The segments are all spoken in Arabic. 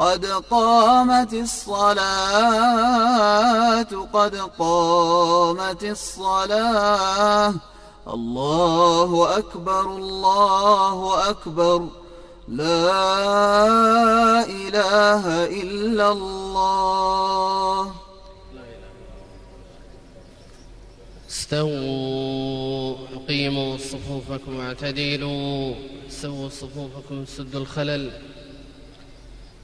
قد قامت الصلاة قد قامت الصلاة. الله أكبر الله أكبر. لا إله إلا الله. استووا أقيموا صفوفكم واعتدلوا سووا صفوفكم سدوا الخلل.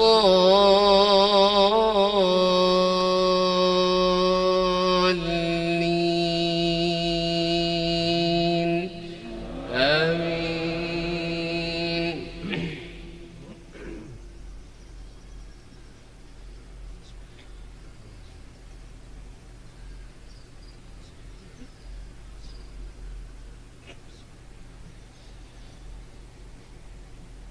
الضالين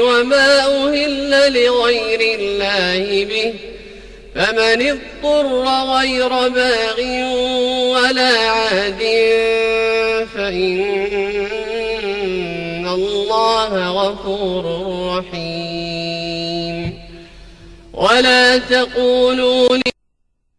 وما أهل لغير الله به. فمن اضطر غير باغ ولا عاد فإن الله غفور رحيم. ولا تقولوا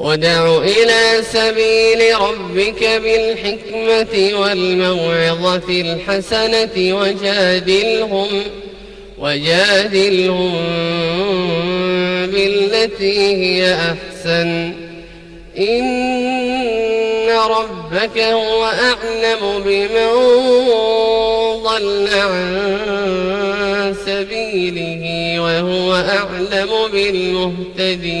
ودع إلى سبيل ربك بالحكمة والموعظة الحسنة وجادلهم وجادلهم بالتي هي أحسن. إن ربك هو أعلم بمن ضل عن سبيله وهو أعلم بالمهتدين.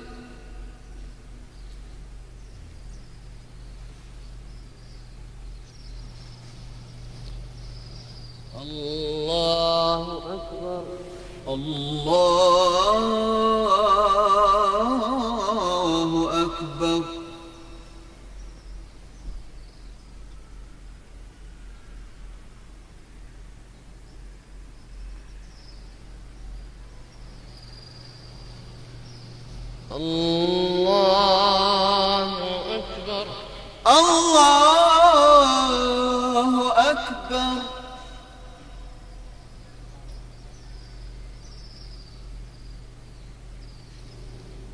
الله أكبر. الله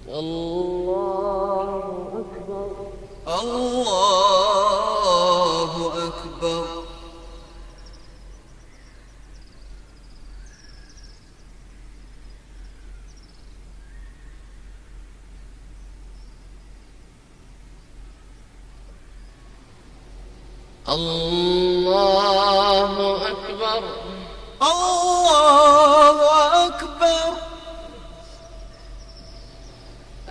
الله أكبر. الله أكبر الله أكبر الله أكبر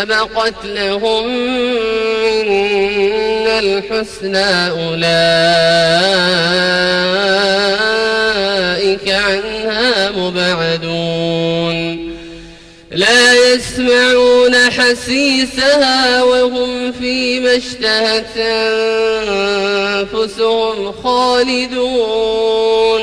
سبقت لهم منا الحسنى أولئك عنها مبعدون. لا يسمعون حسيسها وهم فيما اشتهت أنفسهم خالدون.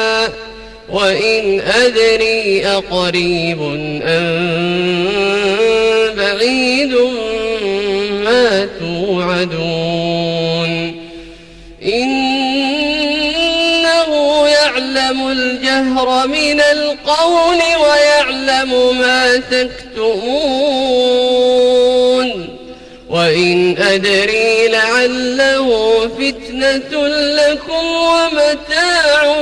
وإن أدري أقريب أم بعيد ما توعدون إنه يعلم الجهر من القول ويعلم ما تكتمون وإن أدري لعله فتنة لكم ومتاع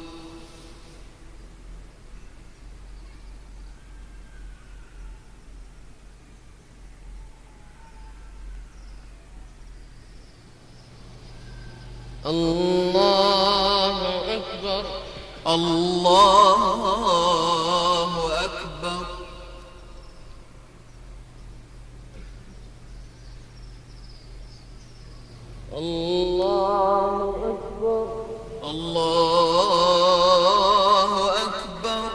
الله أكبر. الله أكبر الله أكبر الله أكبر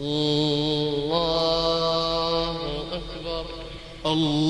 الله أكبر. الله